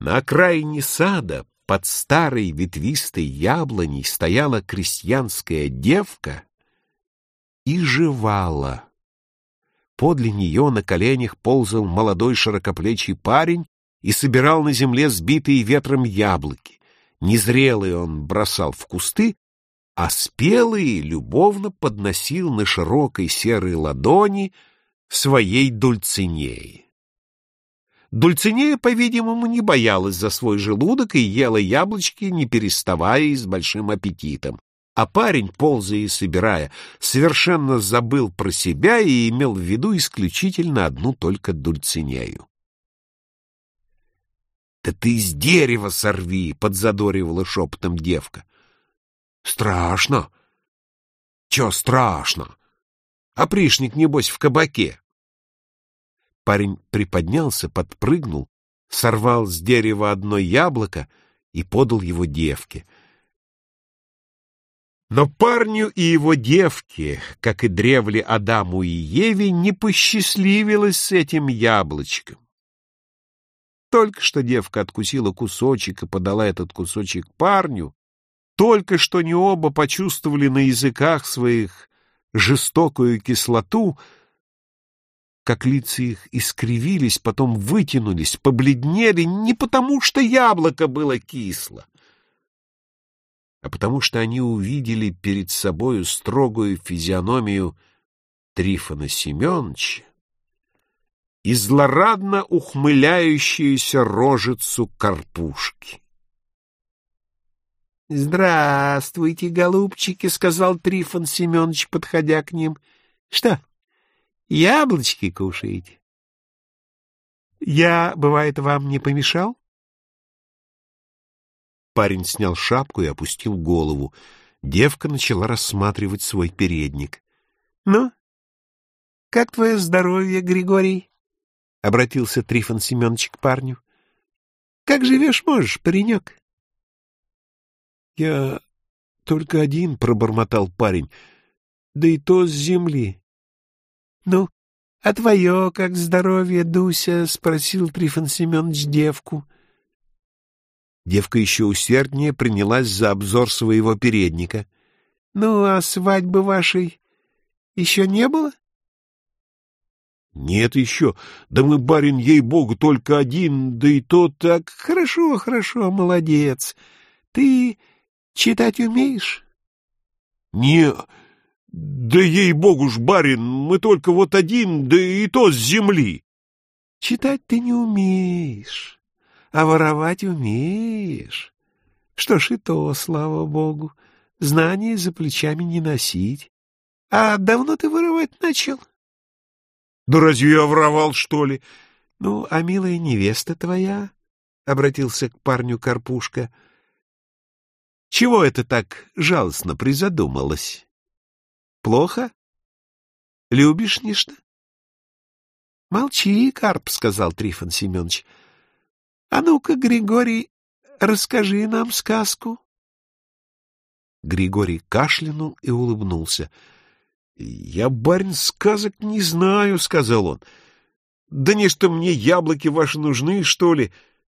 На окраине сада под старой ветвистой яблоней стояла крестьянская девка и жевала. Подле нее на коленях ползал молодой широкоплечий парень и собирал на земле сбитые ветром яблоки. Незрелые он бросал в кусты, а спелые любовно подносил на широкой серой ладони своей дульцинеи. Дульцинея, по-видимому, не боялась за свой желудок и ела яблочки, не переставая и с большим аппетитом. А парень, ползая и собирая, совершенно забыл про себя и имел в виду исключительно одну только Дульцинею. «Да ты из дерева сорви!» — подзадоривала шепотом девка. «Страшно!» «Чё страшно? Опришник, небось, в кабаке!» Парень приподнялся, подпрыгнул, сорвал с дерева одно яблоко и подал его девке. Но парню и его девке, как и древле Адаму и Еве, не посчастливилось с этим яблочком. Только что девка откусила кусочек и подала этот кусочек парню, только что они оба почувствовали на языках своих жестокую кислоту — как лица их искривились, потом вытянулись, побледнели не потому, что яблоко было кисло, а потому что они увидели перед собою строгую физиономию Трифона Семеновича и злорадно ухмыляющуюся рожицу карпушки. «Здравствуйте, голубчики», — сказал Трифон Семенович, подходя к ним. «Что, Яблочки кушаете. Я, бывает, вам не помешал? Парень снял шапку и опустил голову. Девка начала рассматривать свой передник. — Ну, как твое здоровье, Григорий? — обратился Трифон Семенович к парню. — Как живешь можешь, паренек? — Я только один, — пробормотал парень, — да и то с земли. — Ну, а твое как здоровье, Дуся? — спросил Трифон Семенович девку. Девка еще усерднее принялась за обзор своего передника. — Ну, а свадьбы вашей еще не было? — Нет еще. Да мы, барин, ей-богу, только один, да и то так... — Хорошо, хорошо, молодец. Ты читать умеешь? — Не, да ей-богу ж, барин, мы только вот один, да и то с земли. Читать ты не умеешь, а воровать умеешь. Что ж и то, слава богу, знания за плечами не носить. А давно ты воровать начал? Да разве я воровал, что ли? Ну, а милая невеста твоя, — обратился к парню Карпушка, — чего это так жалостно призадумалась? Плохо? Любишь нечто? Молчи, Карп, сказал Трифон Семенович. А ну-ка, Григорий, расскажи нам сказку. Григорий кашлянул и улыбнулся. «Я, барин, сказок не знаю», — сказал он. «Да не что мне яблоки ваши нужны, что ли?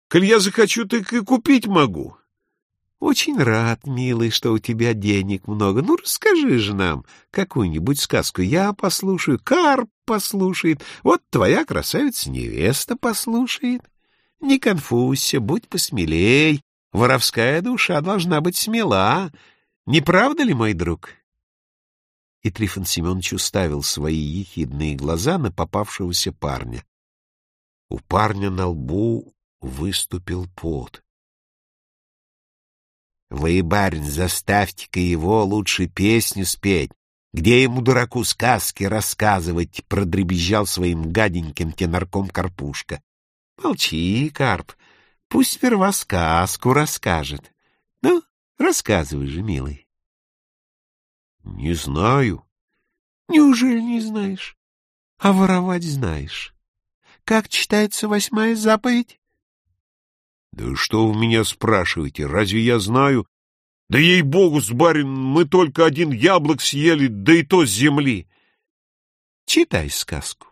Коль я захочу, так и купить могу». Очень рад, милый, что у тебя денег много. Ну, расскажи же нам какую-нибудь сказку. Я послушаю, Карп послушает, вот твоя красавица-невеста послушает. Не конфузься, будь посмелей. Воровская душа должна быть смела. Не правда ли, мой друг? И Трифон Семенович уставил свои ехидные глаза на попавшегося парня. У парня на лбу выступил пот. Вы, барин, заставьте-ка его лучше песню спеть. Где ему, дураку, сказки рассказывать, продребезжал своим гаденьким тенорком Карпушка. Молчи, Карп, пусть сперва сказку расскажет. Ну, рассказывай же, милый. Не знаю. Неужели не знаешь? А воровать знаешь. Как читается восьмая заповедь? Да что вы меня спрашиваете? Разве я знаю? Да ей-богу, с барин, мы только один яблок съели, да и то с земли. Читай сказку.